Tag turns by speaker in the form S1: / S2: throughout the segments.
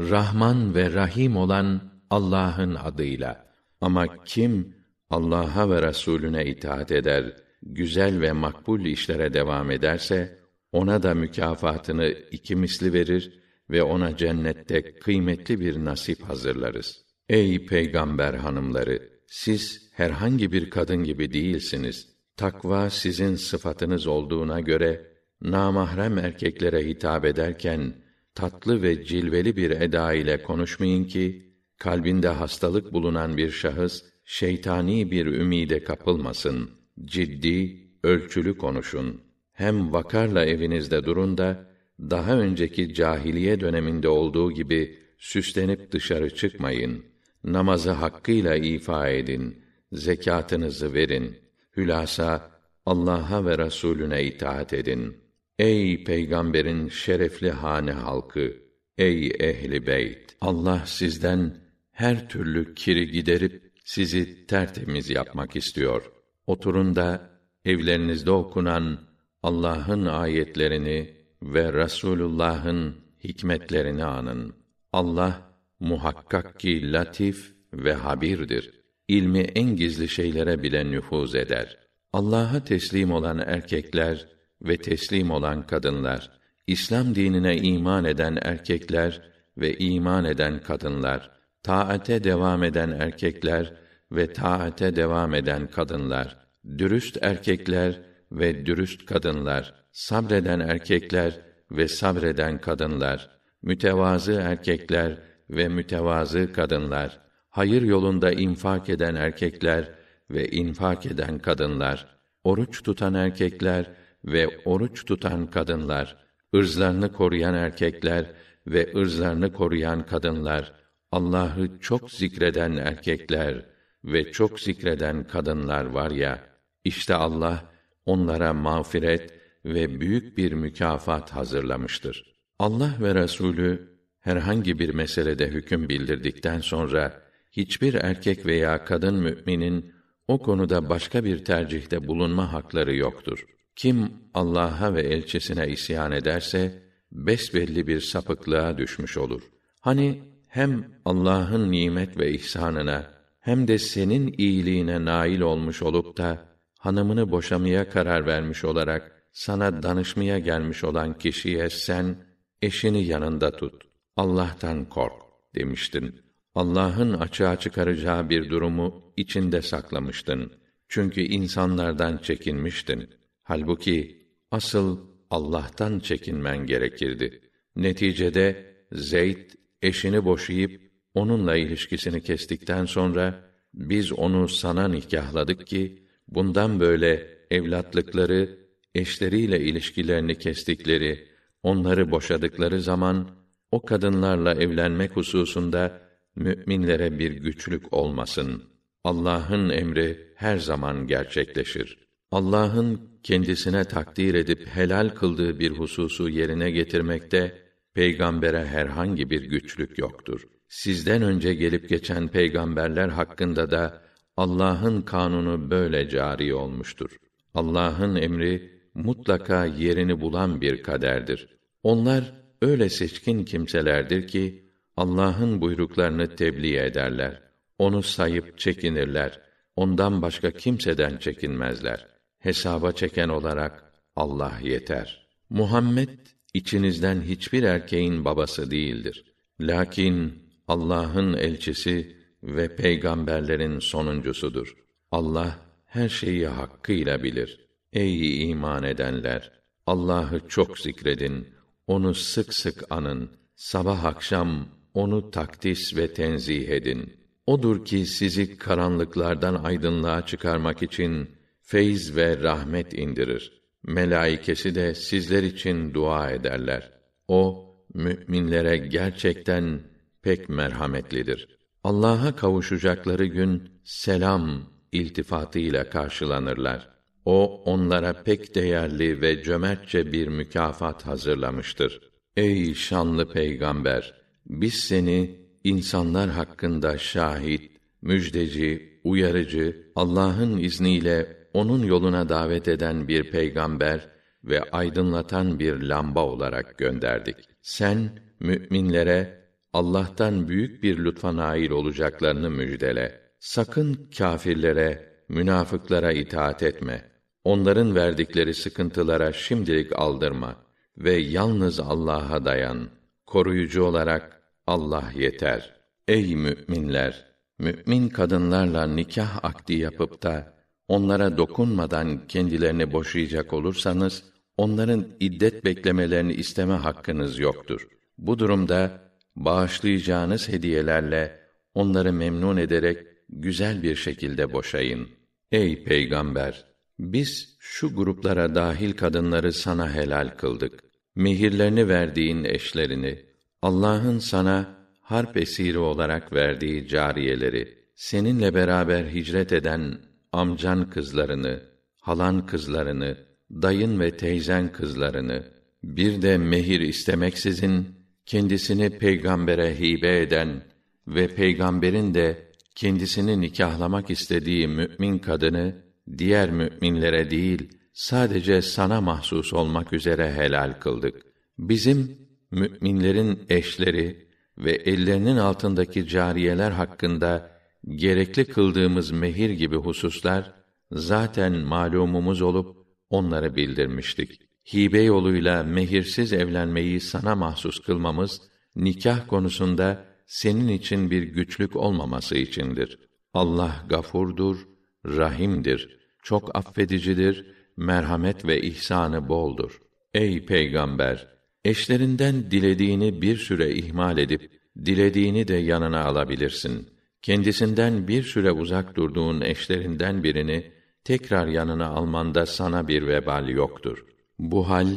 S1: Rahman ve Rahim olan Allah'ın adıyla. Ama kim Allah'a ve Resulüne itaat eder, güzel ve makbul işlere devam ederse, ona da mükafatını iki misli verir ve ona cennette kıymetli bir nasip hazırlarız. Ey peygamber hanımları, siz herhangi bir kadın gibi değilsiniz. Takva sizin sıfatınız olduğuna göre namahrem erkeklere hitap ederken tatlı ve cilveli bir eda ile konuşmayın ki kalbinde hastalık bulunan bir şahıs şeytani bir ümide kapılmasın. Ciddi, ölçülü konuşun. Hem vakarla evinizde durun da daha önceki cahiliye döneminde olduğu gibi süslenip dışarı çıkmayın. Namazı hakkıyla ifa edin. Zekatınızı verin. Hülasa Allah'a ve Resulüne itaat edin. Ey peygamberin şerefli hane halkı, ey ehli beyt! Allah sizden her türlü kiri giderip sizi tertemiz yapmak istiyor. Oturun da evlerinizde okunan Allah'ın ayetlerini ve Resulullah'ın hikmetlerini anın. Allah muhakkak ki latif ve habirdir. İlmi en gizli şeylere bile nüfuz eder. Allah'a teslim olan erkekler ve teslim olan kadınlar, İslam dinine iman eden erkekler ve iman eden kadınlar, taate devam eden erkekler ve taate devam eden kadınlar, dürüst erkekler ve dürüst kadınlar, sabreden erkekler ve sabreden kadınlar, mütevazı erkekler ve mütevazı kadınlar, hayır yolunda infak eden erkekler ve infak eden kadınlar, oruç tutan erkekler ve oruç tutan kadınlar, ırzlarını koruyan erkekler ve ırzlarını koruyan kadınlar, Allah'ı çok zikreden erkekler ve çok zikreden kadınlar var ya, işte Allah onlara mağfiret ve büyük bir mükafat hazırlamıştır. Allah ve Resulü herhangi bir meselede hüküm bildirdikten sonra hiçbir erkek veya kadın müminin o konuda başka bir tercihte bulunma hakları yoktur. Kim Allah'a ve elçisine isyan ederse besbelli bir sapıklığa düşmüş olur. Hani hem Allah'ın nimet ve ihsanına hem de senin iyiliğine nail olmuş olup da hanımını boşamaya karar vermiş olarak sana danışmaya gelmiş olan kişiye sen eşini yanında tut. Allah'tan kork demiştin. Allah'ın açığa çıkaracağı bir durumu içinde saklamıştın. Çünkü insanlardan çekinmiştin. Halbuki asıl Allah'tan çekinmen gerekirdi. Neticede Zeyd eşini boşayıp onunla ilişkisini kestikten sonra biz onu sana nikahladık ki bundan böyle evlatlıkları eşleriyle ilişkilerini kestikleri, onları boşadıkları zaman o kadınlarla evlenmek hususunda müminlere bir güçlük olmasın. Allah'ın emri her zaman gerçekleşir. Allah'ın kendisine takdir edip helal kıldığı bir hususu yerine getirmekte peygambere herhangi bir güçlük yoktur. Sizden önce gelip geçen peygamberler hakkında da Allah'ın kanunu böyle cari olmuştur. Allah'ın emri mutlaka yerini bulan bir kaderdir. Onlar öyle seçkin kimselerdir ki Allah'ın buyruklarını tebliğ ederler. Onu sayıp çekinirler. Ondan başka kimseden çekinmezler. Hesaba çeken olarak Allah yeter. Muhammed içinizden hiçbir erkeğin babası değildir. Lakin Allah'ın elçisi ve peygamberlerin sonuncusudur. Allah her şeyi hakkıyla bilir. Ey iman edenler, Allah'ı çok zikredin, onu sık sık anın, sabah akşam onu takdis ve tenzih edin. Odur ki sizi karanlıklardan aydınlığa çıkarmak için feyz ve rahmet indirir. Melaikesi de sizler için dua ederler. O müminlere gerçekten pek merhametlidir. Allah'a kavuşacakları gün selam iltifatıyla karşılanırlar. O onlara pek değerli ve cömertçe bir mükafat hazırlamıştır. Ey şanlı peygamber, biz seni insanlar hakkında şahit, müjdeci, uyarıcı, Allah'ın izniyle onun yoluna davet eden bir peygamber ve aydınlatan bir lamba olarak gönderdik. Sen müminlere Allah'tan büyük bir lütfa nail olacaklarını müjdele. Sakın kâfirlere, münafıklara itaat etme. Onların verdikleri sıkıntılara şimdilik aldırma ve yalnız Allah'a dayan. Koruyucu olarak Allah yeter. Ey müminler, mümin kadınlarla nikah akdi yapıp da onlara dokunmadan kendilerini boşayacak olursanız onların iddet beklemelerini isteme hakkınız yoktur. Bu durumda bağışlayacağınız hediyelerle onları memnun ederek güzel bir şekilde boşayın. Ey peygamber, biz şu gruplara dahil kadınları sana helal kıldık. Mehirlerini verdiğin eşlerini, Allah'ın sana harp esiri olarak verdiği cariyeleri, seninle beraber hicret eden amcan kızlarını, halan kızlarını, dayın ve teyzen kızlarını, bir de mehir istemeksizin kendisini peygambere hibe eden ve peygamberin de kendisini nikahlamak istediği mümin kadını diğer müminlere değil sadece sana mahsus olmak üzere helal kıldık. Bizim müminlerin eşleri ve ellerinin altındaki cariyeler hakkında gerekli kıldığımız mehir gibi hususlar zaten malumumuz olup onları bildirmiştik. Hibe yoluyla mehirsiz evlenmeyi sana mahsus kılmamız nikah konusunda senin için bir güçlük olmaması içindir. Allah gafurdur, rahimdir, çok affedicidir, merhamet ve ihsanı boldur. Ey peygamber, eşlerinden dilediğini bir süre ihmal edip dilediğini de yanına alabilirsin. Kendisinden bir süre uzak durduğun eşlerinden birini tekrar yanına almanda sana bir vebal yoktur. Bu hal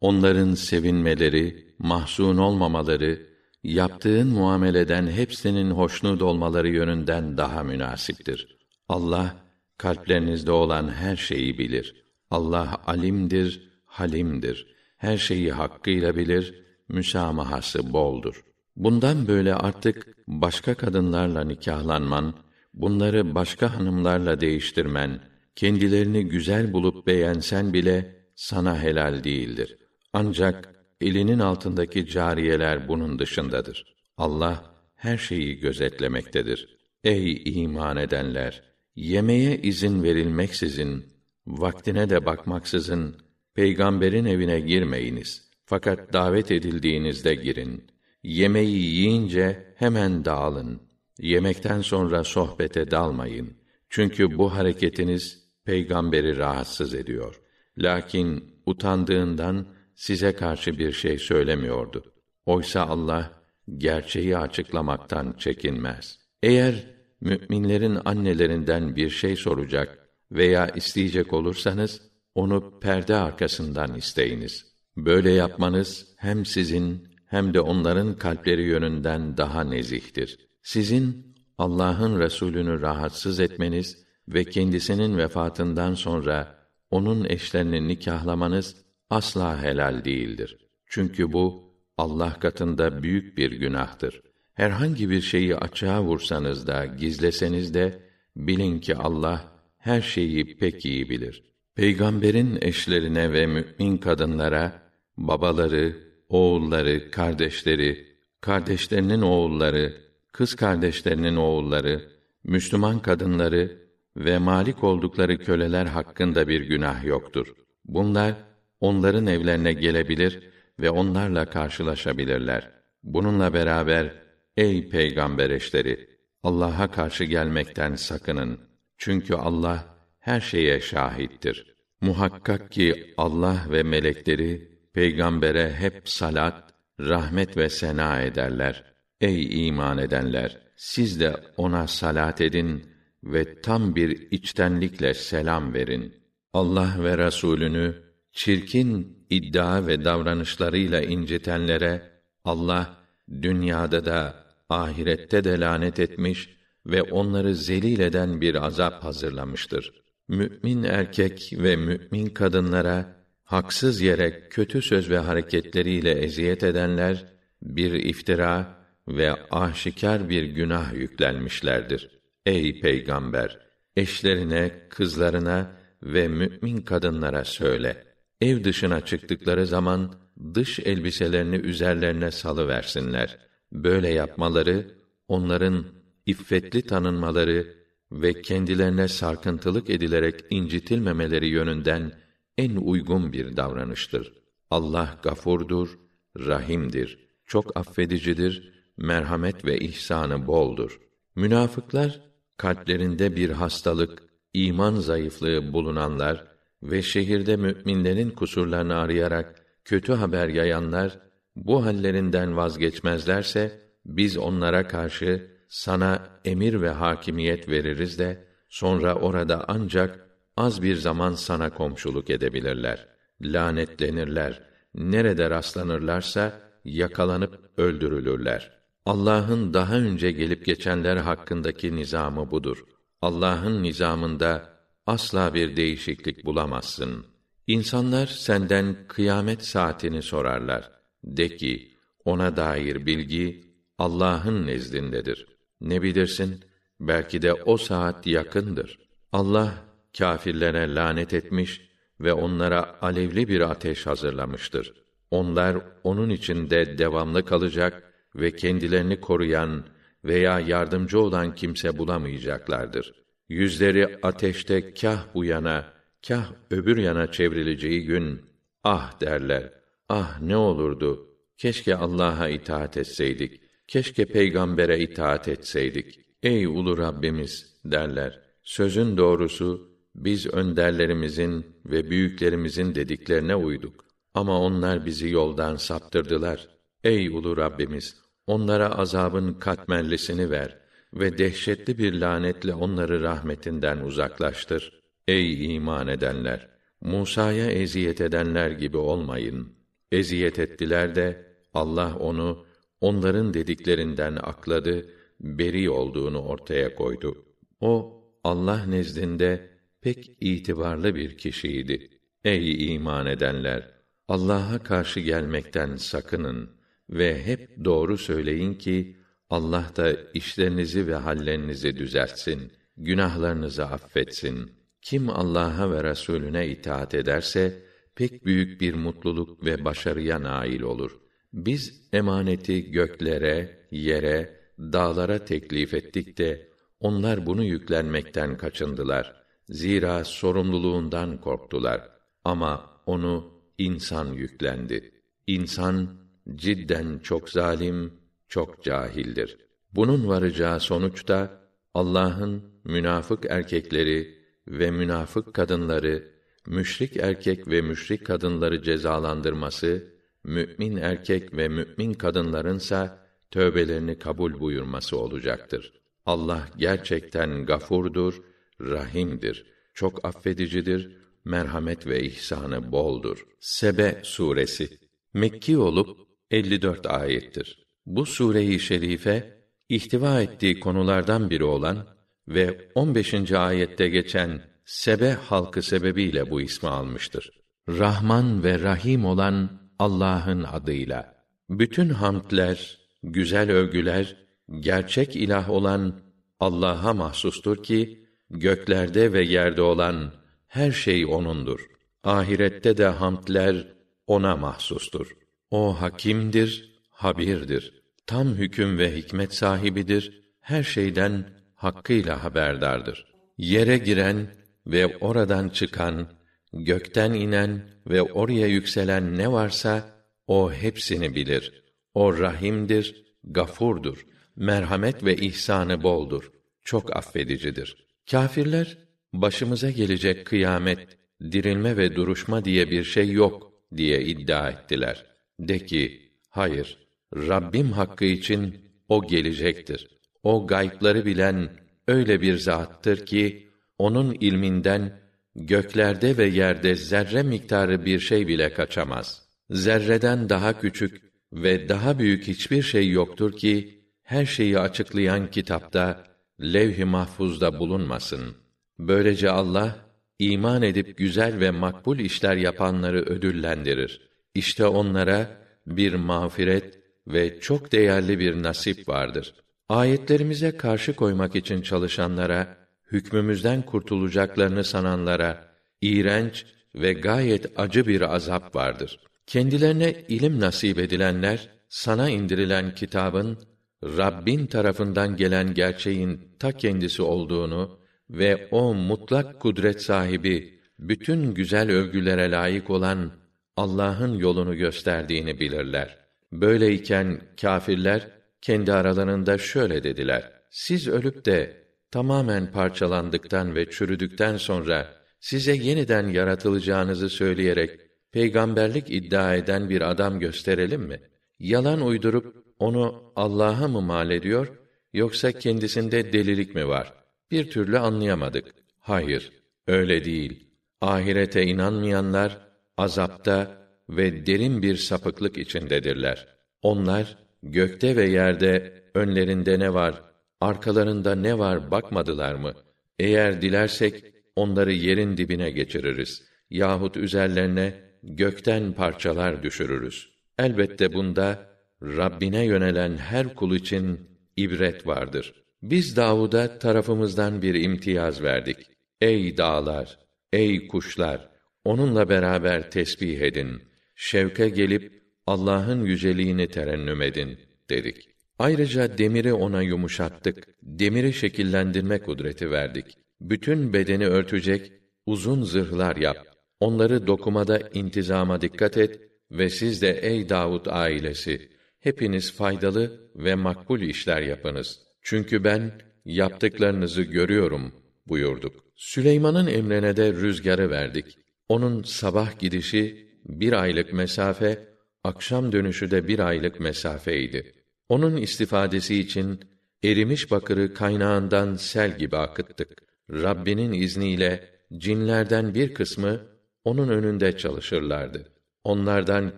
S1: onların sevinmeleri, mahzun olmamaları, yaptığın muameleden hepsinin hoşnut olmaları yönünden daha münasiptir. Allah kalplerinizde olan her şeyi bilir. Allah alimdir, halimdir. Her şeyi hakkıyla bilir, müsamahası boldur. Bundan böyle artık başka kadınlarla nikahlanman, bunları başka hanımlarla değiştirmen, kendilerini güzel bulup beğensen bile sana helal değildir. Ancak elinin altındaki cariyeler bunun dışındadır. Allah her şeyi gözetlemektedir. Ey iman edenler, yemeğe izin verilmeksizin, vaktine de bakmaksızın peygamberin evine girmeyiniz. Fakat davet edildiğinizde girin. Yemeği yiyince hemen dağılın. Yemekten sonra sohbete dalmayın. Çünkü bu hareketiniz peygamberi rahatsız ediyor. Lakin utandığından size karşı bir şey söylemiyordu. Oysa Allah gerçeği açıklamaktan çekinmez. Eğer müminlerin annelerinden bir şey soracak veya isteyecek olursanız onu perde arkasından isteyiniz. Böyle yapmanız hem sizin hem de onların kalpleri yönünden daha nezihtir. Sizin Allah'ın Resulünü rahatsız etmeniz ve kendisinin vefatından sonra onun eşlerini nikahlamanız asla helal değildir. Çünkü bu Allah katında büyük bir günahtır. Herhangi bir şeyi açığa vursanız da, gizleseniz de bilin ki Allah her şeyi pek iyi bilir. Peygamberin eşlerine ve mümin kadınlara babaları, oğulları, kardeşleri, kardeşlerinin oğulları, kız kardeşlerinin oğulları, Müslüman kadınları ve malik oldukları köleler hakkında bir günah yoktur. Bunlar onların evlerine gelebilir ve onlarla karşılaşabilirler. Bununla beraber ey peygamber eşleri Allah'a karşı gelmekten sakının. Çünkü Allah her şeye şahittir. Muhakkak ki Allah ve melekleri peygambere hep salat, rahmet ve sena ederler. Ey iman edenler, siz de ona salat edin ve tam bir içtenlikle selam verin. Allah ve Resulünü çirkin iddia ve davranışlarıyla incitenlere Allah dünyada da ahirette de lanet etmiş ve onları zelil eden bir azap hazırlamıştır. Mümin erkek ve mümin kadınlara haksız yere kötü söz ve hareketleriyle eziyet edenler bir iftira ve aşikar bir günah yüklenmişlerdir. Ey peygamber, eşlerine, kızlarına ve mümin kadınlara söyle. Ev dışına çıktıkları zaman dış elbiselerini üzerlerine salı versinler. Böyle yapmaları onların iffetli tanınmaları ve kendilerine sarkıntılık edilerek incitilmemeleri yönünden en uygun bir davranıştır. Allah gafurdur, rahimdir, çok affedicidir, merhamet ve ihsanı boldur. Münafıklar kalplerinde bir hastalık, iman zayıflığı bulunanlar ve şehirde müminlerin kusurlarını arayarak kötü haber yayanlar bu hallerinden vazgeçmezlerse biz onlara karşı sana emir ve hakimiyet veririz de sonra orada ancak az bir zaman sana komşuluk edebilirler. Lanetlenirler. Nerede rastlanırlarsa yakalanıp öldürülürler. Allah'ın daha önce gelip geçenler hakkındaki nizamı budur. Allah'ın nizamında asla bir değişiklik bulamazsın. İnsanlar senden kıyamet saatini sorarlar. De ki, ona dair bilgi Allah'ın nezdindedir. Ne bilirsin? Belki de o saat yakındır. Allah kâfirlere lanet etmiş ve onlara alevli bir ateş hazırlamıştır. Onlar onun içinde devamlı kalacak ve kendilerini koruyan veya yardımcı olan kimse bulamayacaklardır. Yüzleri ateşte kah bu yana, kah öbür yana çevrileceği gün ah derler. Ah ne olurdu? Keşke Allah'a itaat etseydik. Keşke peygambere itaat etseydik. Ey ulu Rabbimiz derler. Sözün doğrusu biz önderlerimizin ve büyüklerimizin dediklerine uyduk. Ama onlar bizi yoldan saptırdılar. Ey ulu Rabbimiz, onlara azabın katmerlisini ver ve dehşetli bir lanetle onları rahmetinden uzaklaştır. Ey iman edenler, Musa'ya eziyet edenler gibi olmayın. Eziyet ettiler de Allah onu onların dediklerinden akladı, beri olduğunu ortaya koydu. O Allah nezdinde pek itibarlı bir kişiydi. Ey iman edenler, Allah'a karşı gelmekten sakının ve hep doğru söyleyin ki Allah da işlerinizi ve hallerinizi düzeltsin, günahlarınızı affetsin. Kim Allah'a ve Resulüne itaat ederse pek büyük bir mutluluk ve başarıya nail olur. Biz emaneti göklere, yere, dağlara teklif ettik de onlar bunu yüklenmekten kaçındılar. Zira sorumluluğundan korktular. Ama onu insan yüklendi. İnsan cidden çok zalim, çok cahildir. Bunun varacağı sonuçta Allah'ın münafık erkekleri ve münafık kadınları, müşrik erkek ve müşrik kadınları cezalandırması, mümin erkek ve mümin kadınlarınsa tövbelerini kabul buyurması olacaktır. Allah gerçekten gafurdur, rahimdir, çok affedicidir, merhamet ve ihsanı boldur. Sebe suresi Mekki olup 54 ayettir. Bu sure-i şerife ihtiva ettiği konulardan biri olan ve 15. ayette geçen Sebe halkı sebebiyle bu ismi almıştır. Rahman ve Rahim olan Allah'ın adıyla. Bütün hamdler, güzel övgüler gerçek ilah olan Allah'a mahsustur ki göklerde ve yerde olan her şey onundur. Ahirette de hamdler ona mahsustur. O hakimdir, habirdir. Tam hüküm ve hikmet sahibidir. Her şeyden hakkıyla haberdardır. Yere giren ve oradan çıkan, gökten inen ve oraya yükselen ne varsa o hepsini bilir. O rahimdir, gafurdur. Merhamet ve ihsanı boldur. Çok affedicidir. Kâfirler başımıza gelecek kıyamet, dirilme ve duruşma diye bir şey yok diye iddia ettiler. De ki, hayır, Rabbim hakkı için o gelecektir. O gaybları bilen öyle bir zattır ki onun ilminden göklerde ve yerde zerre miktarı bir şey bile kaçamaz. Zerreden daha küçük ve daha büyük hiçbir şey yoktur ki her şeyi açıklayan kitapta levh-i mahfuzda bulunmasın. Böylece Allah iman edip güzel ve makbul işler yapanları ödüllendirir. İşte onlara bir mağfiret ve çok değerli bir nasip vardır. Ayetlerimize karşı koymak için çalışanlara, hükmümüzden kurtulacaklarını sananlara iğrenç ve gayet acı bir azap vardır. Kendilerine ilim nasip edilenler sana indirilen kitabın Rabbin tarafından gelen gerçeğin ta kendisi olduğunu ve o mutlak kudret sahibi, bütün güzel övgülere layık olan Allah'ın yolunu gösterdiğini bilirler. Böyleyken kâfirler kendi aralarında şöyle dediler: Siz ölüp de tamamen parçalandıktan ve çürüdükten sonra size yeniden yaratılacağınızı söyleyerek peygamberlik iddia eden bir adam gösterelim mi? Yalan uydurup onu Allah'a mı mal ediyor yoksa kendisinde delilik mi var? Bir türlü anlayamadık. Hayır, öyle değil. Ahirete inanmayanlar azapta ve derin bir sapıklık içindedirler. Onlar gökte ve yerde önlerinde ne var, arkalarında ne var bakmadılar mı? Eğer dilersek onları yerin dibine geçiririz yahut üzerlerine gökten parçalar düşürürüz. Elbette bunda Rabbine yönelen her kul için ibret vardır. Biz Davud'a tarafımızdan bir imtiyaz verdik. Ey dağlar, ey kuşlar, onunla beraber tesbih edin. Şevke gelip Allah'ın yüceliğini terennüm edin dedik. Ayrıca demiri ona yumuşattık. Demiri şekillendirme kudreti verdik. Bütün bedeni örtecek uzun zırhlar yap. Onları dokumada intizama dikkat et ve siz de ey Davud ailesi hepiniz faydalı ve makbul işler yapınız. Çünkü ben yaptıklarınızı görüyorum buyurduk. Süleyman'ın emrine de rüzgarı verdik. Onun sabah gidişi bir aylık mesafe, akşam dönüşü de bir aylık mesafeydi. Onun istifadesi için erimiş bakırı kaynağından sel gibi akıttık. Rabbinin izniyle cinlerden bir kısmı onun önünde çalışırlardı. Onlardan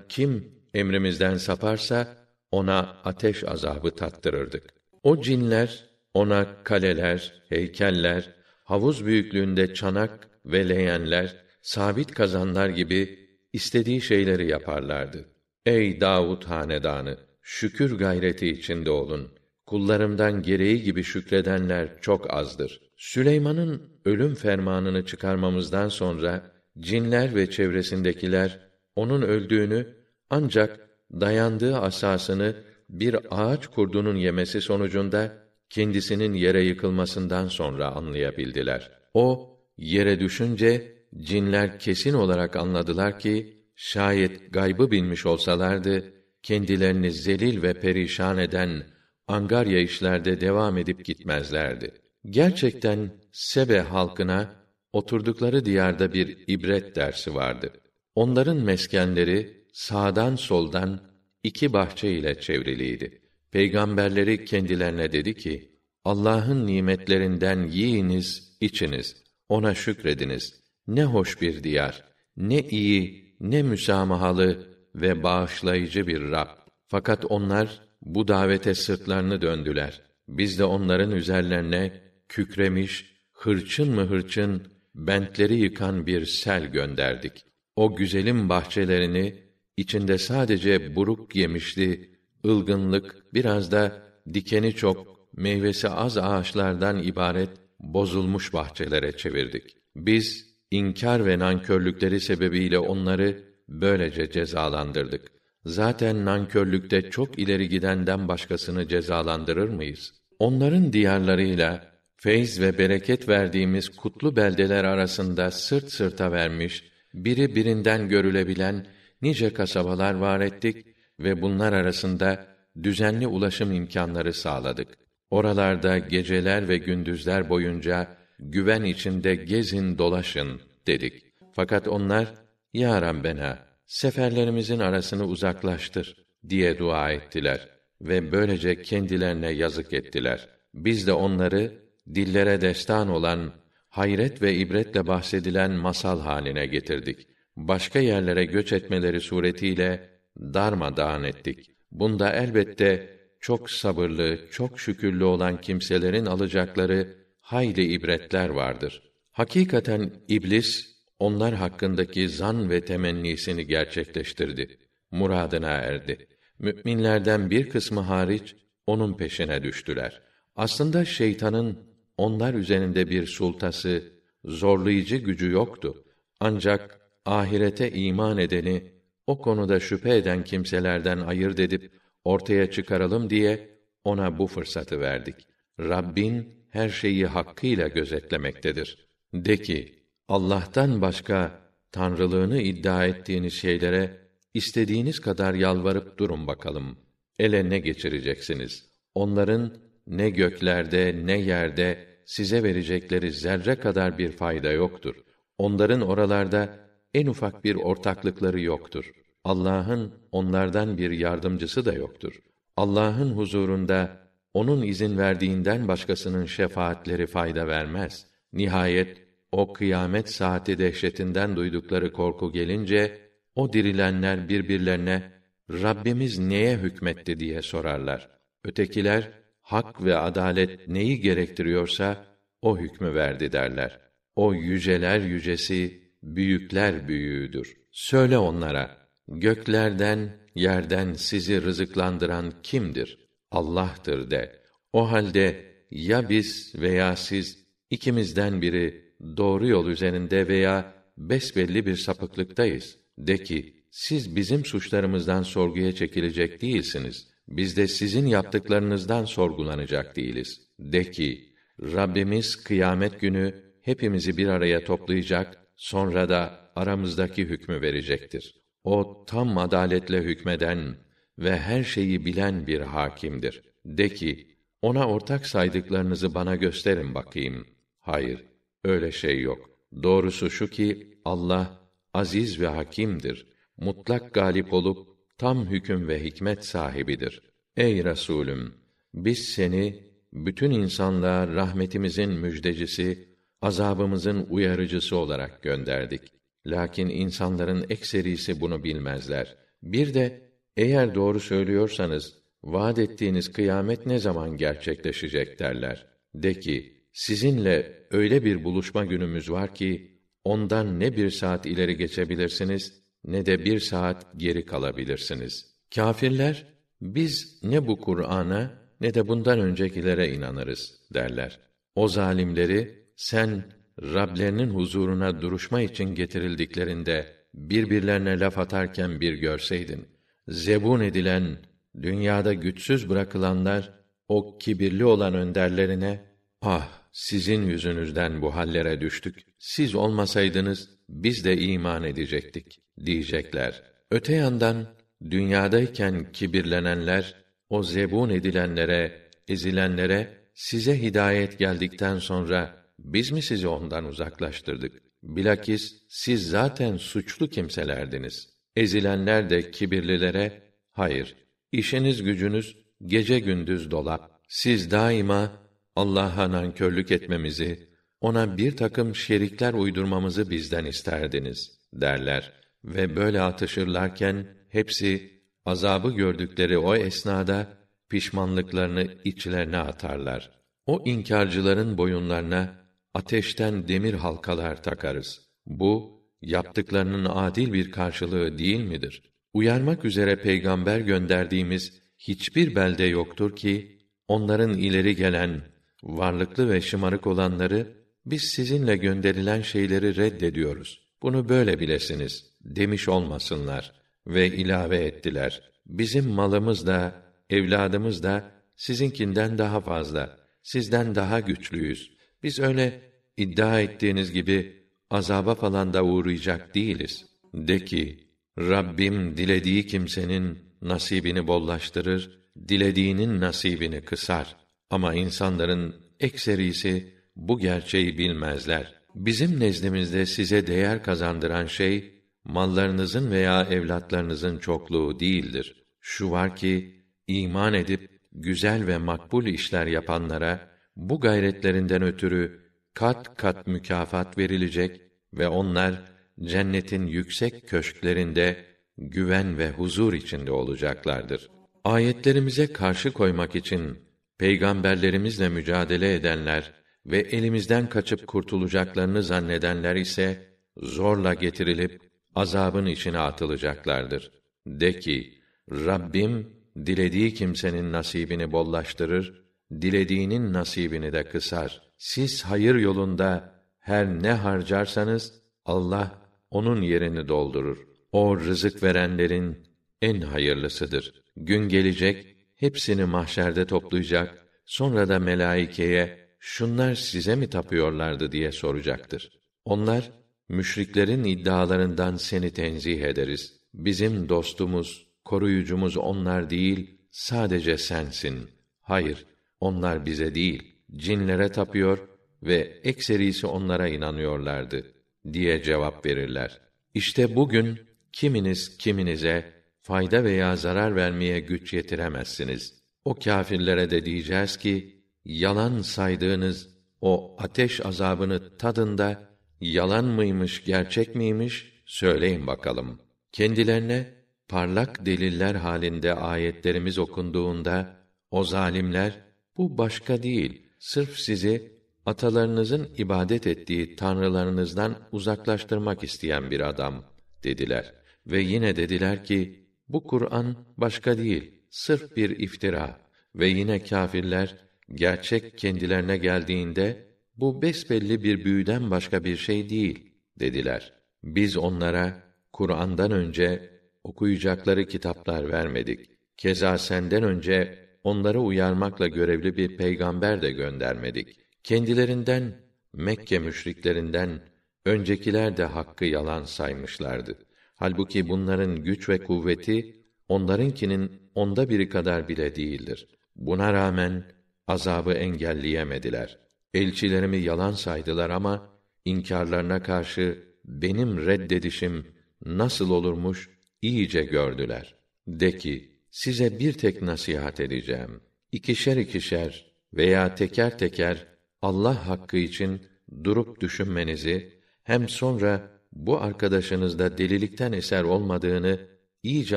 S1: kim emrimizden saparsa ona ateş azabı tattırırdık. O cinler ona kaleler, heykeller, havuz büyüklüğünde çanak ve leğenler, sabit kazanlar gibi istediği şeyleri yaparlardı. Ey Davud hanedanı, şükür gayreti içinde olun. Kullarımdan gereği gibi şükredenler çok azdır. Süleyman'ın ölüm fermanını çıkarmamızdan sonra cinler ve çevresindekiler onun öldüğünü ancak dayandığı asasını bir ağaç kurdunun yemesi sonucunda kendisinin yere yıkılmasından sonra anlayabildiler. O yere düşünce cinler kesin olarak anladılar ki şayet gaybı bilmiş olsalardı kendilerini zelil ve perişan eden angarya işlerde devam edip gitmezlerdi. Gerçekten Sebe halkına oturdukları diyarda bir ibret dersi vardı. Onların meskenleri sağdan soldan iki bahçe ile çevriliydi. Peygamberleri kendilerine dedi ki: Allah'ın nimetlerinden yiyiniz, içiniz. Ona şükrediniz. Ne hoş bir diyar, ne iyi, ne müsamahalı ve bağışlayıcı bir Rab. Fakat onlar bu davete sırtlarını döndüler. Biz de onların üzerlerine kükremiş, hırçın mı hırçın, bentleri yıkan bir sel gönderdik. O güzelim bahçelerini içinde sadece buruk yemişli, ılgınlık, biraz da dikeni çok, meyvesi az ağaçlardan ibaret bozulmuş bahçelere çevirdik. Biz inkar ve nankörlükleri sebebiyle onları böylece cezalandırdık. Zaten nankörlükte çok ileri gidenden başkasını cezalandırır mıyız? Onların diyarlarıyla feyz ve bereket verdiğimiz kutlu beldeler arasında sırt sırta vermiş, biri birinden görülebilen nice kasabalar var ettik ve bunlar arasında düzenli ulaşım imkanları sağladık. Oralarda geceler ve gündüzler boyunca güven içinde gezin dolaşın dedik. Fakat onlar ya Rabbena seferlerimizin arasını uzaklaştır diye dua ettiler ve böylece kendilerine yazık ettiler. Biz de onları dillere destan olan hayret ve ibretle bahsedilen masal haline getirdik başka yerlere göç etmeleri suretiyle darmadağın ettik. Bunda elbette çok sabırlı, çok şükürlü olan kimselerin alacakları hayli ibretler vardır. Hakikaten iblis onlar hakkındaki zan ve temennisini gerçekleştirdi. Muradına erdi. Müminlerden bir kısmı hariç onun peşine düştüler. Aslında şeytanın onlar üzerinde bir sultası, zorlayıcı gücü yoktu. Ancak ahirete iman edeni o konuda şüphe eden kimselerden ayırt edip ortaya çıkaralım diye ona bu fırsatı verdik. Rabbin her şeyi hakkıyla gözetlemektedir. De ki, Allah'tan başka tanrılığını iddia ettiğiniz şeylere istediğiniz kadar yalvarıp durun bakalım. Ele ne geçireceksiniz? Onların ne göklerde ne yerde size verecekleri zerre kadar bir fayda yoktur. Onların oralarda en ufak bir ortaklıkları yoktur. Allah'ın onlardan bir yardımcısı da yoktur. Allah'ın huzurunda onun izin verdiğinden başkasının şefaatleri fayda vermez. Nihayet o kıyamet saati dehşetinden duydukları korku gelince o dirilenler birbirlerine Rabbimiz neye hükmetti diye sorarlar. Ötekiler hak ve adalet neyi gerektiriyorsa o hükmü verdi derler. O yüceler yücesi, büyükler büyüğüdür. Söyle onlara, göklerden, yerden sizi rızıklandıran kimdir? Allah'tır de. O halde ya biz veya siz ikimizden biri doğru yol üzerinde veya besbelli bir sapıklıktayız. De ki, siz bizim suçlarımızdan sorguya çekilecek değilsiniz. Biz de sizin yaptıklarınızdan sorgulanacak değiliz. De ki, Rabbimiz kıyamet günü hepimizi bir araya toplayacak, sonra da aramızdaki hükmü verecektir. O tam adaletle hükmeden ve her şeyi bilen bir hakimdir. De ki, ona ortak saydıklarınızı bana gösterin bakayım. Hayır, öyle şey yok. Doğrusu şu ki Allah aziz ve hakimdir. Mutlak galip olup tam hüküm ve hikmet sahibidir. Ey Resulüm, biz seni bütün insanlığa rahmetimizin müjdecisi, azabımızın uyarıcısı olarak gönderdik. Lakin insanların ekserisi bunu bilmezler. Bir de eğer doğru söylüyorsanız vaad ettiğiniz kıyamet ne zaman gerçekleşecek derler. De ki, sizinle öyle bir buluşma günümüz var ki, ondan ne bir saat ileri geçebilirsiniz, ne de bir saat geri kalabilirsiniz. Kâfirler, biz ne bu Kur'an'a, ne de bundan öncekilere inanırız, derler. O zalimleri, sen, Rablerinin huzuruna duruşma için getirildiklerinde, birbirlerine laf atarken bir görseydin, zebun edilen, dünyada güçsüz bırakılanlar, o kibirli olan önderlerine, ah, sizin yüzünüzden bu hallere düştük. Siz olmasaydınız, biz de iman edecektik, diyecekler. Öte yandan, dünyadayken kibirlenenler, o zebun edilenlere, ezilenlere, size hidayet geldikten sonra, biz mi sizi ondan uzaklaştırdık? Bilakis, siz zaten suçlu kimselerdiniz. Ezilenler de kibirlilere, hayır, işiniz gücünüz gece gündüz dolap. Siz daima Allah'a nankörlük etmemizi, ona bir takım şerikler uydurmamızı bizden isterdiniz derler ve böyle atışırlarken hepsi azabı gördükleri o esnada pişmanlıklarını içlerine atarlar. O inkarcıların boyunlarına ateşten demir halkalar takarız. Bu yaptıklarının adil bir karşılığı değil midir? Uyarmak üzere peygamber gönderdiğimiz hiçbir belde yoktur ki onların ileri gelen varlıklı ve şımarık olanları biz sizinle gönderilen şeyleri reddediyoruz. Bunu böyle bilesiniz demiş olmasınlar ve ilave ettiler. Bizim malımız da evladımız da sizinkinden daha fazla, sizden daha güçlüyüz. Biz öyle iddia ettiğiniz gibi azaba falan da uğrayacak değiliz. De ki, Rabbim dilediği kimsenin nasibini bollaştırır, dilediğinin nasibini kısar. Ama insanların ekserisi bu gerçeği bilmezler. Bizim nezdimizde size değer kazandıran şey mallarınızın veya evlatlarınızın çokluğu değildir. Şu var ki iman edip güzel ve makbul işler yapanlara bu gayretlerinden ötürü kat kat mükafat verilecek ve onlar cennetin yüksek köşklerinde güven ve huzur içinde olacaklardır. Ayetlerimize karşı koymak için peygamberlerimizle mücadele edenler ve elimizden kaçıp kurtulacaklarını zannedenler ise zorla getirilip azabın içine atılacaklardır. De ki, Rabbim dilediği kimsenin nasibini bollaştırır, dilediğinin nasibini de kısar. Siz hayır yolunda her ne harcarsanız Allah onun yerini doldurur. O rızık verenlerin en hayırlısıdır. Gün gelecek, hepsini mahşerde toplayacak, sonra da melaikeye, şunlar size mi tapıyorlardı diye soracaktır. Onlar, müşriklerin iddialarından seni tenzih ederiz. Bizim dostumuz, koruyucumuz onlar değil, sadece sensin. Hayır, onlar bize değil, cinlere tapıyor ve ekserisi onlara inanıyorlardı diye cevap verirler. İşte bugün kiminiz kiminize fayda veya zarar vermeye güç yetiremezsiniz. O kâfirlere de diyeceğiz ki yalan saydığınız o ateş azabını tadında yalan mıymış, gerçek miymiş söyleyin bakalım. Kendilerine parlak deliller halinde ayetlerimiz okunduğunda o zalimler bu başka değil, sırf sizi atalarınızın ibadet ettiği tanrılarınızdan uzaklaştırmak isteyen bir adam dediler ve yine dediler ki bu Kur'an başka değil, sırf bir iftira ve yine kâfirler gerçek kendilerine geldiğinde bu besbelli bir büyüden başka bir şey değil dediler. Biz onlara Kur'an'dan önce okuyacakları kitaplar vermedik. Keza senden önce onları uyarmakla görevli bir peygamber de göndermedik. Kendilerinden Mekke müşriklerinden öncekiler de hakkı yalan saymışlardı. Halbuki bunların güç ve kuvveti onlarınkinin onda biri kadar bile değildir. Buna rağmen azabı engelleyemediler. Elçilerimi yalan saydılar ama inkarlarına karşı benim reddedişim nasıl olurmuş iyice gördüler. De ki, size bir tek nasihat edeceğim. İkişer ikişer veya teker teker Allah hakkı için durup düşünmenizi hem sonra bu arkadaşınızda delilikten eser olmadığını iyice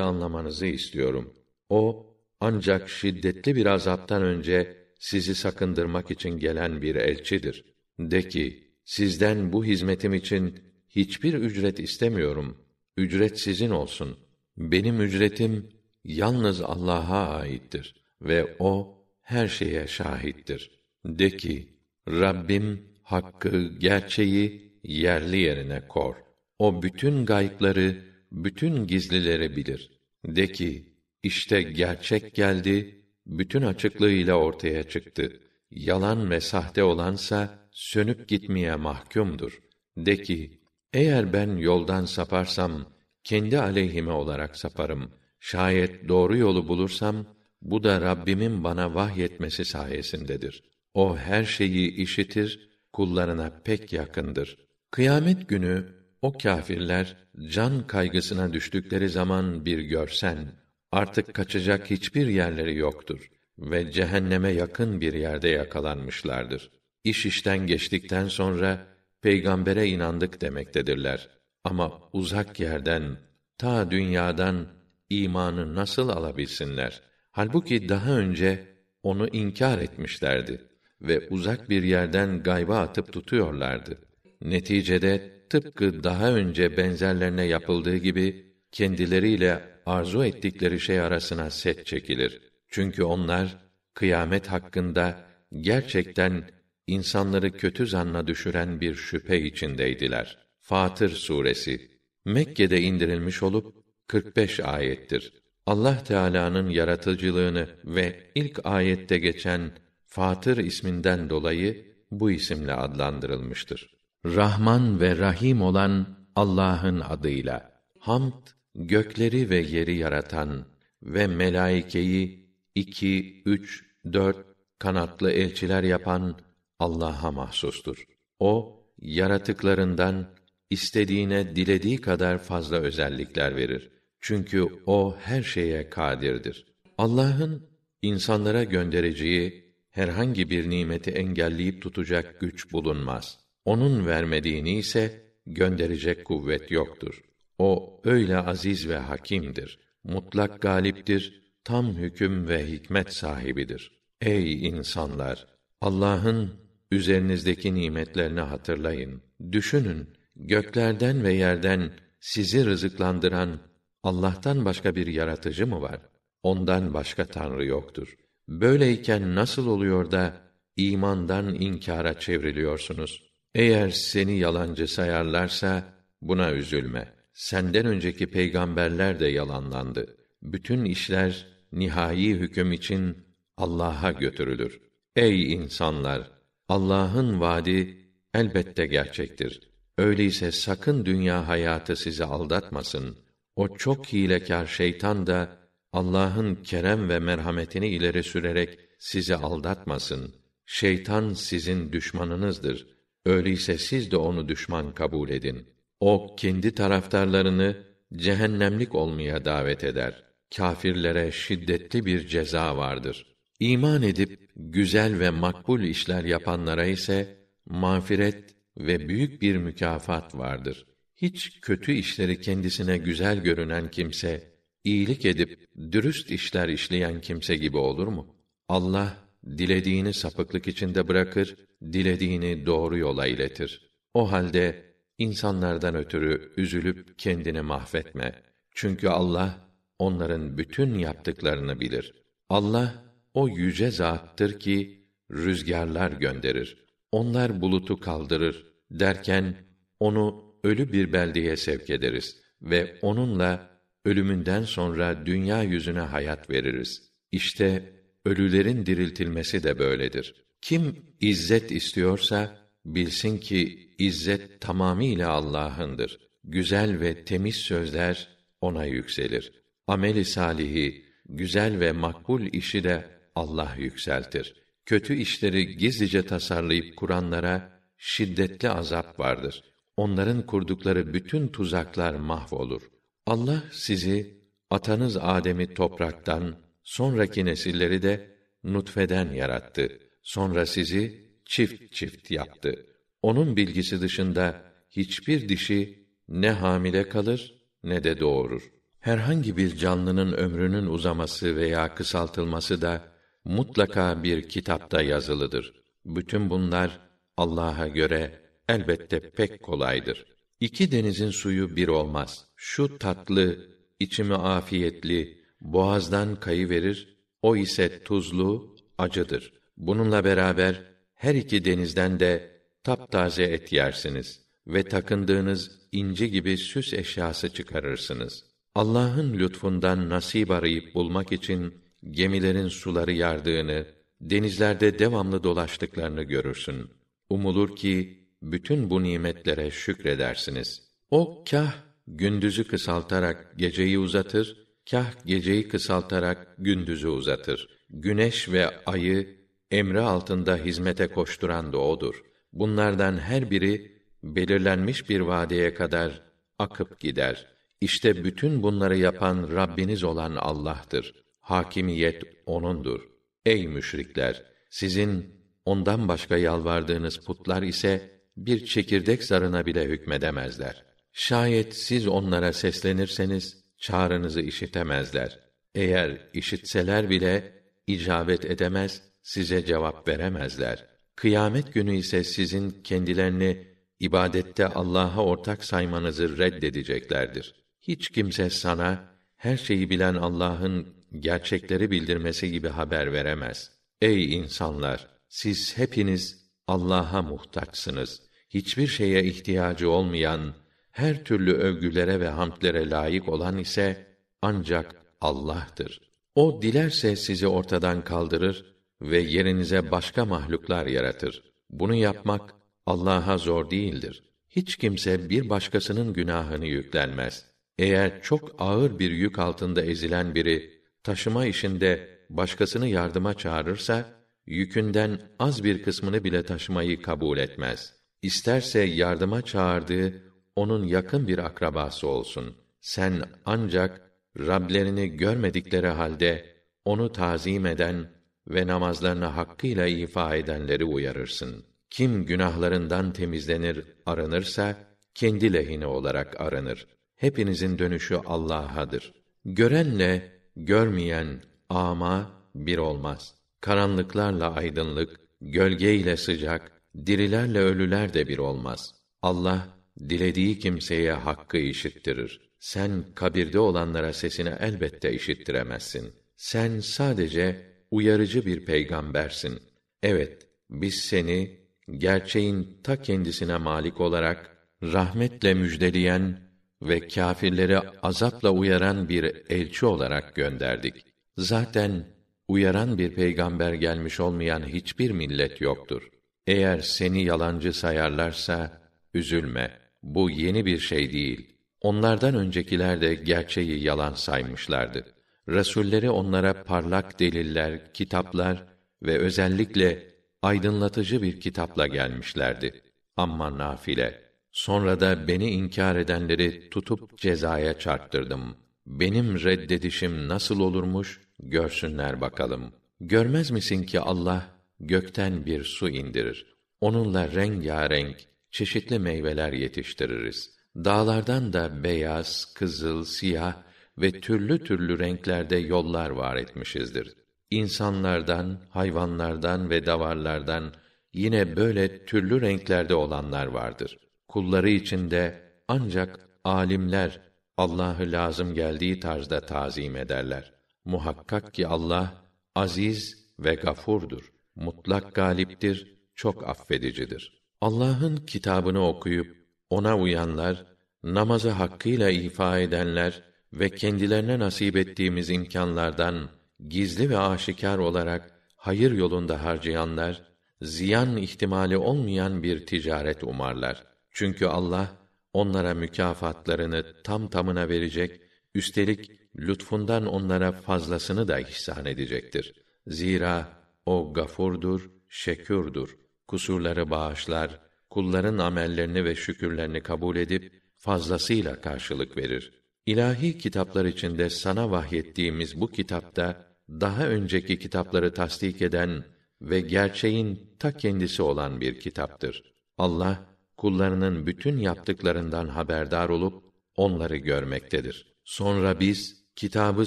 S1: anlamanızı istiyorum. O ancak şiddetli bir azaptan önce sizi sakındırmak için gelen bir elçidir. De ki, sizden bu hizmetim için hiçbir ücret istemiyorum. Ücret sizin olsun. Benim ücretim yalnız Allah'a aittir ve o her şeye şahittir. De ki, Rabbim hakkı, gerçeği yerli yerine kor. O bütün gaypları, bütün gizlileri bilir. De ki, işte gerçek geldi, bütün açıklığıyla ortaya çıktı. Yalan ve sahte olansa sönüp gitmeye mahkumdur. De ki, eğer ben yoldan saparsam kendi aleyhime olarak saparım. Şayet doğru yolu bulursam bu da Rabbimin bana vahyetmesi sayesindedir. O her şeyi işitir, kullarına pek yakındır. Kıyamet günü o kâfirler can kaygısına düştükleri zaman bir görsen artık kaçacak hiçbir yerleri yoktur ve cehenneme yakın bir yerde yakalanmışlardır. İş işten geçtikten sonra peygambere inandık demektedirler. Ama uzak yerden, ta dünyadan imanı nasıl alabilsinler? Halbuki daha önce onu inkar etmişlerdi ve uzak bir yerden gayba atıp tutuyorlardı. Neticede tıpkı daha önce benzerlerine yapıldığı gibi kendileriyle arzu ettikleri şey arasına set çekilir. Çünkü onlar kıyamet hakkında gerçekten insanları kötü zanna düşüren bir şüphe içindeydiler. Fatır suresi Mekke'de indirilmiş olup 45 ayettir. Allah Teala'nın yaratıcılığını ve ilk ayette geçen Fatır isminden dolayı bu isimle adlandırılmıştır. Rahman ve Rahim olan Allah'ın adıyla. Hamd gökleri ve yeri yaratan ve melaikeyi iki, üç, dört kanatlı elçiler yapan Allah'a mahsustur. O yaratıklarından istediğine dilediği kadar fazla özellikler verir. Çünkü o her şeye kadirdir. Allah'ın insanlara göndereceği herhangi bir nimeti engelleyip tutacak güç bulunmaz. Onun vermediğini ise gönderecek kuvvet yoktur. O öyle aziz ve hakimdir. Mutlak galiptir, tam hüküm ve hikmet sahibidir. Ey insanlar, Allah'ın üzerinizdeki nimetlerini hatırlayın. Düşünün, göklerden ve yerden sizi rızıklandıran Allah'tan başka bir yaratıcı mı var? Ondan başka tanrı yoktur. Böyleyken nasıl oluyor da imandan inkara çevriliyorsunuz? Eğer seni yalancı sayarlarsa buna üzülme. Senden önceki peygamberler de yalanlandı. bütün işler nihai hüküm için Allah'a götürülür. Ey insanlar, Allah'ın vaadi elbette gerçektir. Öyleyse sakın dünya hayatı sizi aldatmasın. O çok hilekâr şeytan da Allah'ın kerem ve merhametini ileri sürerek sizi aldatmasın. Şeytan sizin düşmanınızdır. Öyleyse siz de onu düşman kabul edin. O kendi taraftarlarını cehennemlik olmaya davet eder. Kâfirlere şiddetli bir ceza vardır. İman edip güzel ve makbul işler yapanlara ise mağfiret ve büyük bir mükafat vardır. Hiç kötü işleri kendisine güzel görünen kimse, iyilik edip dürüst işler işleyen kimse gibi olur mu? Allah dilediğini sapıklık içinde bırakır, dilediğini doğru yola iletir. O halde insanlardan ötürü üzülüp kendini mahvetme. Çünkü Allah onların bütün yaptıklarını bilir. Allah o yüce zattır ki rüzgarlar gönderir. Onlar bulutu kaldırır derken onu ölü bir beldeye sevk ederiz ve onunla ölümünden sonra dünya yüzüne hayat veririz. İşte ölülerin diriltilmesi de böyledir. Kim izzet istiyorsa bilsin ki izzet tamamiyle Allah'ındır. Güzel ve temiz sözler ona yükselir. Ameli salihi, güzel ve makbul işi de Allah yükseltir. Kötü işleri gizlice tasarlayıp kuranlara şiddetli azap vardır. Onların kurdukları bütün tuzaklar mahvolur. Allah sizi atanız Adem'i topraktan, sonraki nesilleri de nutfeden yarattı. Sonra sizi çift çift yaptı. Onun bilgisi dışında hiçbir dişi ne hamile kalır ne de doğurur. Herhangi bir canlının ömrünün uzaması veya kısaltılması da mutlaka bir kitapta yazılıdır. Bütün bunlar Allah'a göre elbette pek kolaydır. İki denizin suyu bir olmaz. Şu tatlı, içimi afiyetli, boğazdan kayı verir, o ise tuzlu, acıdır. Bununla beraber her iki denizden de taptaze et yersiniz ve takındığınız inci gibi süs eşyası çıkarırsınız. Allah'ın lütfundan nasip arayıp bulmak için gemilerin suları yardığını, denizlerde devamlı dolaştıklarını görürsün. Umulur ki bütün bu nimetlere şükredersiniz. O kah gündüzü kısaltarak geceyi uzatır, kah geceyi kısaltarak gündüzü uzatır. Güneş ve ayı emri altında hizmete koşturan da odur. Bunlardan her biri belirlenmiş bir vadeye kadar akıp gider. İşte bütün bunları yapan Rabbiniz olan Allah'tır. Hakimiyet onundur. Ey müşrikler, sizin ondan başka yalvardığınız putlar ise bir çekirdek zarına bile hükmedemezler. Şayet siz onlara seslenirseniz çağrınızı işitemezler. Eğer işitseler bile icabet edemez, size cevap veremezler. Kıyamet günü ise sizin kendilerini ibadette Allah'a ortak saymanızı reddedeceklerdir. Hiç kimse sana her şeyi bilen Allah'ın gerçekleri bildirmesi gibi haber veremez. Ey insanlar, siz hepiniz Allah'a muhtaçsınız. Hiçbir şeye ihtiyacı olmayan, her türlü övgülere ve hamdlere layık olan ise ancak Allah'tır. O dilerse sizi ortadan kaldırır ve yerinize başka mahluklar yaratır. Bunu yapmak Allah'a zor değildir. Hiç kimse bir başkasının günahını yüklenmez. Eğer çok ağır bir yük altında ezilen biri taşıma işinde başkasını yardıma çağırırsa yükünden az bir kısmını bile taşımayı kabul etmez. İsterse yardıma çağırdığı onun yakın bir akrabası olsun. Sen ancak Rablerini görmedikleri halde onu tazim eden ve namazlarını hakkıyla ifa edenleri uyarırsın. Kim günahlarından temizlenir, arınırsa kendi lehine olarak arınır. Hepinizin dönüşü Allah'adır. Görenle görmeyen ama bir olmaz. Karanlıklarla aydınlık, gölge ile sıcak, dirilerle ölüler de bir olmaz. Allah dilediği kimseye hakkı işittirir. Sen kabirde olanlara sesini elbette işittiremezsin. Sen sadece uyarıcı bir peygambersin. Evet, biz seni gerçeğin ta kendisine malik olarak rahmetle müjdeleyen ve kâfirleri azapla uyaran bir elçi olarak gönderdik. Zaten uyaran bir peygamber gelmiş olmayan hiçbir millet yoktur. Eğer seni yalancı sayarlarsa üzülme. Bu yeni bir şey değil. Onlardan öncekiler de gerçeği yalan saymışlardı. Resulleri onlara parlak deliller, kitaplar ve özellikle aydınlatıcı bir kitapla gelmişlerdi. Amma nafile. Sonra da beni inkar edenleri tutup cezaya çarptırdım. Benim reddedişim nasıl olurmuş görsünler bakalım. Görmez misin ki Allah gökten bir su indirir. Onunla rengarenk çeşitli meyveler yetiştiririz. Dağlardan da beyaz, kızıl, siyah ve türlü türlü renklerde yollar var etmişizdir. İnsanlardan, hayvanlardan ve davarlardan yine böyle türlü renklerde olanlar vardır. Kulları içinde ancak alimler Allah'ı lazım geldiği tarzda tazim ederler. Muhakkak ki Allah aziz ve gafurdur. Mutlak galiptir, çok affedicidir. Allah'ın kitabını okuyup ona uyanlar, namazı hakkıyla ifa edenler ve kendilerine nasip ettiğimiz imkanlardan gizli ve aşikar olarak hayır yolunda harcayanlar ziyan ihtimali olmayan bir ticaret umarlar. Çünkü Allah onlara mükafatlarını tam tamına verecek, üstelik lütfundan onlara fazlasını da ihsan edecektir. Zira o gafurdur, şekürdür. Kusurları bağışlar, kulların amellerini ve şükürlerini kabul edip fazlasıyla karşılık verir. İlahi kitaplar içinde sana vahyettiğimiz bu kitapta daha önceki kitapları tasdik eden ve gerçeğin ta kendisi olan bir kitaptır. Allah kullarının bütün yaptıklarından haberdar olup onları görmektedir. Sonra biz kitabı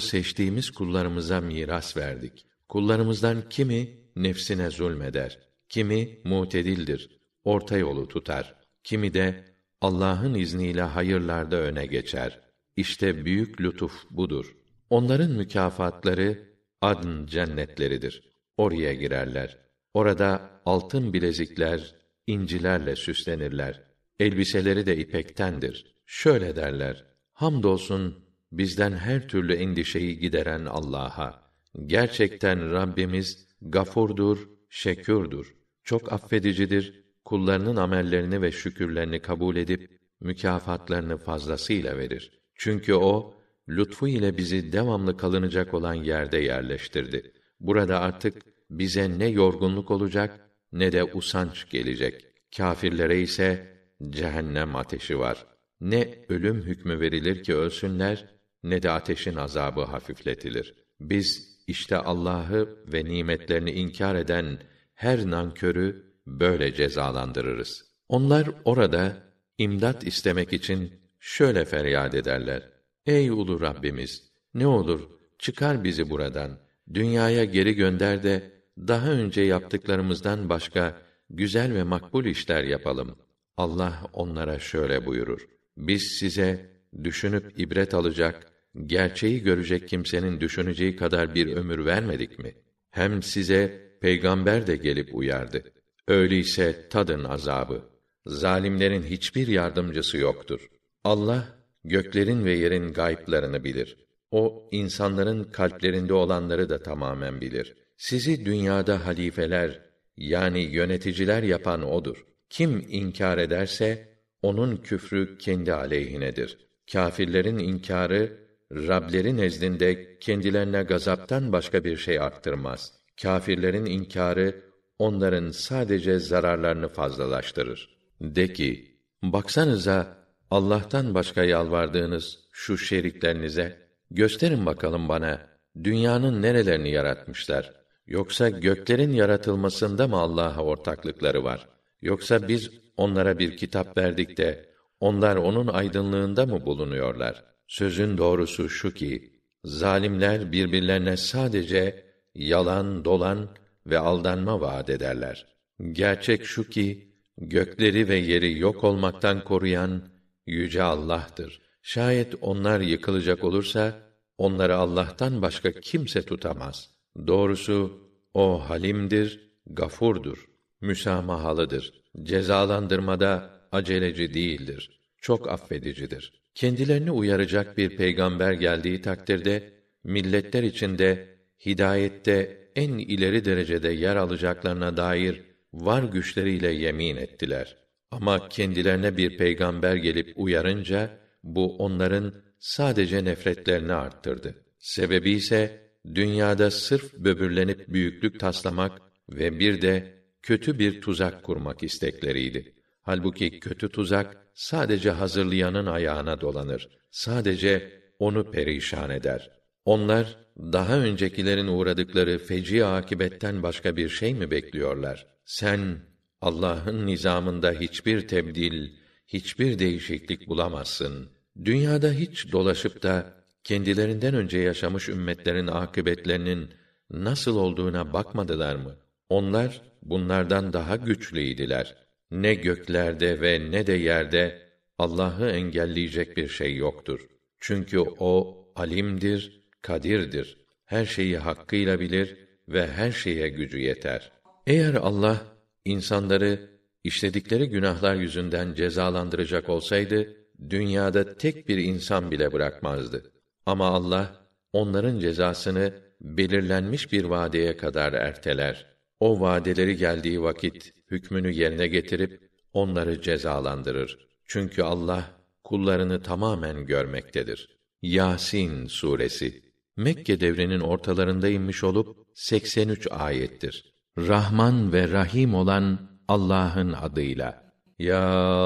S1: seçtiğimiz kullarımıza miras verdik. Kullarımızdan kimi nefsine zulmeder, kimi mutedildir, orta yolu tutar. Kimi de Allah'ın izniyle hayırlarda öne geçer. İşte büyük lütuf budur. Onların mükafatları adn cennetleridir. Oraya girerler. Orada altın bilezikler, incilerle süslenirler. Elbiseleri de ipektendir. Şöyle derler: Hamdolsun bizden her türlü endişeyi gideren Allah'a. Gerçekten Rabbimiz gafurdur, şekürdür. Çok affedicidir, kullarının amellerini ve şükürlerini kabul edip mükafatlarını fazlasıyla verir. Çünkü o lütfu ile bizi devamlı kalınacak olan yerde yerleştirdi. Burada artık bize ne yorgunluk olacak ne de usanç gelecek. Kâfirlere ise cehennem ateşi var. Ne ölüm hükmü verilir ki ölsünler ne de ateşin azabı hafifletilir. Biz işte Allah'ı ve nimetlerini inkar eden her nankörü böyle cezalandırırız. Onlar orada imdat istemek için şöyle feryat ederler. Ey ulu Rabbimiz, ne olur çıkar bizi buradan. Dünyaya geri gönder de daha önce yaptıklarımızdan başka güzel ve makbul işler yapalım. Allah onlara şöyle buyurur: Biz size düşünüp ibret alacak, gerçeği görecek kimsenin düşüneceği kadar bir ömür vermedik mi? Hem size peygamber de gelip uyardı. Öyleyse tadın azabı. Zalimlerin hiçbir yardımcısı yoktur. Allah göklerin ve yerin gayplarını bilir. O insanların kalplerinde olanları da tamamen bilir. Sizi dünyada halifeler yani yöneticiler yapan odur. Kim inkar ederse onun küfrü kendi aleyhinedir. Kâfirlerin inkarı Rableri nezdinde kendilerine gazaptan başka bir şey arttırmaz. Kâfirlerin inkarı onların sadece zararlarını fazlalaştırır. De ki, baksanıza Allah'tan başka yalvardığınız şu şeriklerinize gösterin bakalım bana dünyanın nerelerini yaratmışlar? Yoksa göklerin yaratılmasında mı Allah'a ortaklıkları var? Yoksa biz onlara bir kitap verdik de onlar onun aydınlığında mı bulunuyorlar? Sözün doğrusu şu ki zalimler birbirlerine sadece yalan, dolan ve aldanma vaat ederler. Gerçek şu ki gökleri ve yeri yok olmaktan koruyan yüce Allah'tır. Şayet onlar yıkılacak olursa onları Allah'tan başka kimse tutamaz. Doğrusu o halimdir, gafurdur, müsamahalıdır. Cezalandırmada aceleci değildir. Çok affedicidir. Kendilerini uyaracak bir peygamber geldiği takdirde milletler içinde hidayette en ileri derecede yer alacaklarına dair var güçleriyle yemin ettiler. Ama kendilerine bir peygamber gelip uyarınca bu onların sadece nefretlerini arttırdı. Sebebi ise dünyada sırf böbürlenip büyüklük taslamak ve bir de kötü bir tuzak kurmak istekleriydi. Halbuki kötü tuzak sadece hazırlayanın ayağına dolanır. Sadece onu perişan eder. Onlar daha öncekilerin uğradıkları feci akibetten başka bir şey mi bekliyorlar? Sen Allah'ın nizamında hiçbir tebdil, hiçbir değişiklik bulamazsın. Dünyada hiç dolaşıp da kendilerinden önce yaşamış ümmetlerin akıbetlerinin nasıl olduğuna bakmadılar mı? Onlar bunlardan daha güçlüydiler. Ne göklerde ve ne de yerde Allah'ı engelleyecek bir şey yoktur. Çünkü o alimdir, kadirdir. Her şeyi hakkıyla bilir ve her şeye gücü yeter. Eğer Allah insanları işledikleri günahlar yüzünden cezalandıracak olsaydı dünyada tek bir insan bile bırakmazdı. Ama Allah onların cezasını belirlenmiş bir vadeye kadar erteler. O vadeleri geldiği vakit hükmünü yerine getirip onları cezalandırır. Çünkü Allah kullarını tamamen görmektedir. Yasin suresi Mekke devrinin ortalarında inmiş olup 83 ayettir. Rahman ve Rahim olan Allah'ın adıyla. Yasin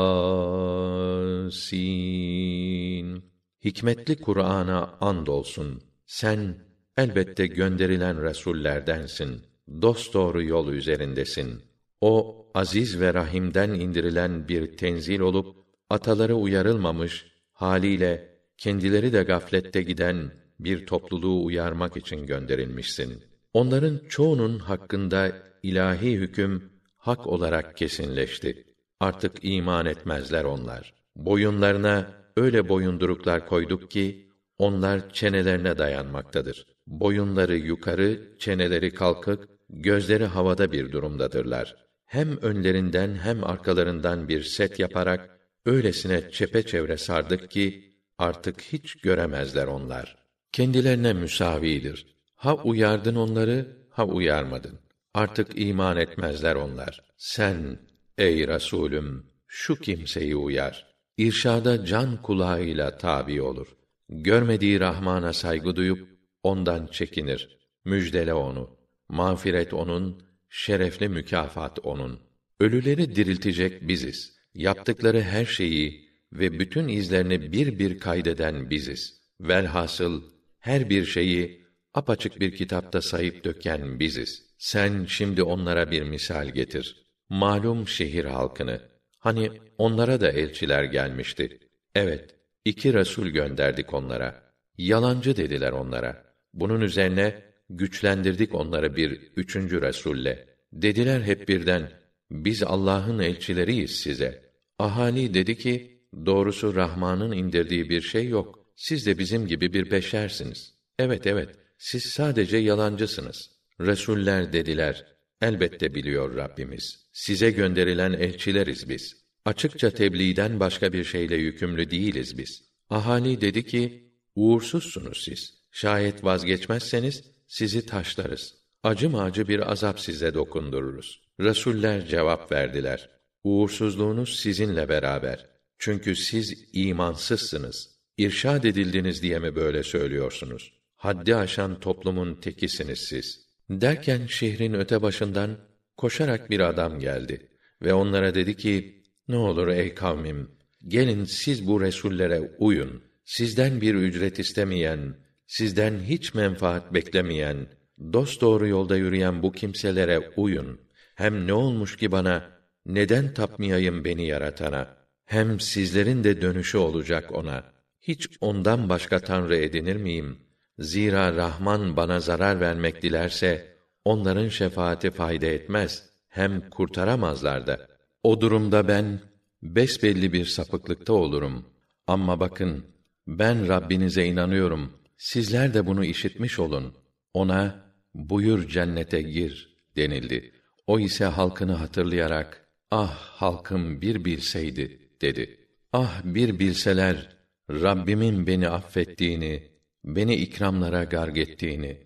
S1: Hikmetli Kur'an'a and olsun. Sen elbette gönderilen resullerdensin. Dost doğru yol üzerindesin. O aziz ve rahimden indirilen bir tenzil olup ataları uyarılmamış haliyle kendileri de gaflette giden bir topluluğu uyarmak için gönderilmişsin. Onların çoğunun hakkında ilahi hüküm hak olarak kesinleşti. Artık iman etmezler onlar. Boyunlarına öyle boyunduruklar koyduk ki onlar çenelerine dayanmaktadır. Boyunları yukarı, çeneleri kalkık, gözleri havada bir durumdadırlar. Hem önlerinden hem arkalarından bir set yaparak öylesine çepeçevre sardık ki artık hiç göremezler onlar. Kendilerine müsavidir. Ha uyardın onları, ha uyarmadın. Artık iman etmezler onlar. Sen ey Resulüm şu kimseyi uyar. İrşada can kulağıyla tabi olur. Görmediği Rahman'a saygı duyup ondan çekinir. Müjdele onu. Mağfiret onun, şerefli mükafat onun. Ölüleri diriltecek biziz. Yaptıkları her şeyi ve bütün izlerini bir bir kaydeden biziz. Velhasıl her bir şeyi apaçık bir kitapta sayıp döken biziz. Sen şimdi onlara bir misal getir. Malum şehir halkını. Hani onlara da elçiler gelmişti. Evet, iki resul gönderdik onlara. Yalancı dediler onlara. Bunun üzerine güçlendirdik onları bir üçüncü resulle. Dediler hep birden, biz Allah'ın elçileriyiz size. Ahali dedi ki, doğrusu Rahman'ın indirdiği bir şey yok. Siz de bizim gibi bir beşersiniz. Evet evet, siz sadece yalancısınız. Resuller dediler, elbette biliyor Rabbimiz. Size gönderilen elçileriz biz. Açıkça tebliğden başka bir şeyle yükümlü değiliz biz. Ahali dedi ki, uğursuzsunuz siz. Şayet vazgeçmezseniz, sizi taşlarız. Acı acı bir azap size dokundururuz. Resuller cevap verdiler. Uğursuzluğunuz sizinle beraber. Çünkü siz imansızsınız. İrşad edildiniz diye mi böyle söylüyorsunuz? Haddi aşan toplumun tekisiniz siz. Derken şehrin öte başından koşarak bir adam geldi ve onlara dedi ki: Ne olur ey kavmim, gelin siz bu resullere uyun. Sizden bir ücret istemeyen, sizden hiç menfaat beklemeyen, dost doğru yolda yürüyen bu kimselere uyun. Hem ne olmuş ki bana, neden tapmayayım beni yaratana? Hem sizlerin de dönüşü olacak ona. Hiç ondan başka tanrı edinir miyim? Zira Rahman bana zarar vermek dilerse, onların şefaati fayda etmez, hem kurtaramazlar da. O durumda ben, besbelli bir sapıklıkta olurum. Ama bakın, ben Rabbinize inanıyorum. Sizler de bunu işitmiş olun. Ona, buyur cennete gir denildi. O ise halkını hatırlayarak, ah halkım bir bilseydi dedi. Ah bir bilseler Rabbimin beni affettiğini, beni ikramlara garg ettiğini,